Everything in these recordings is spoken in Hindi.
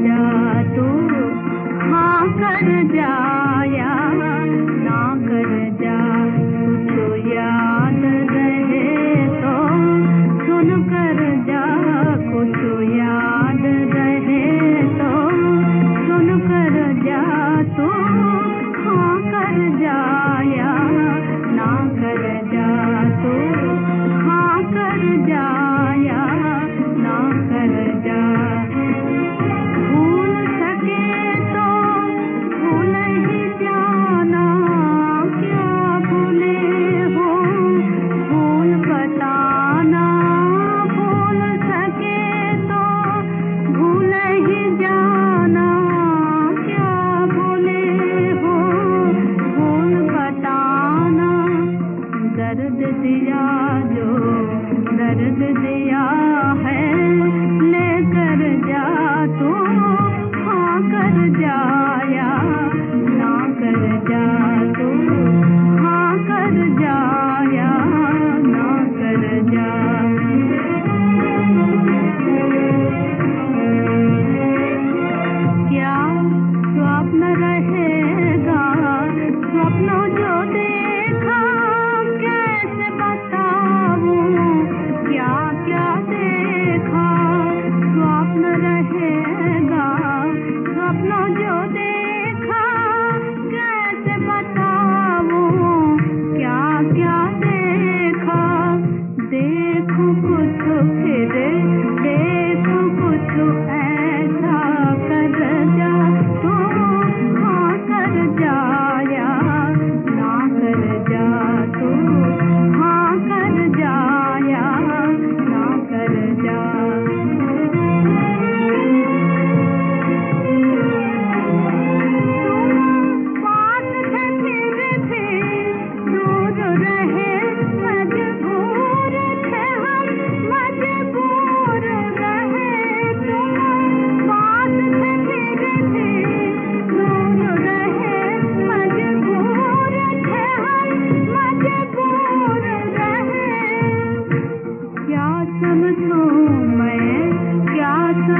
जा तू हाँ कर जा।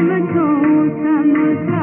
समझा कर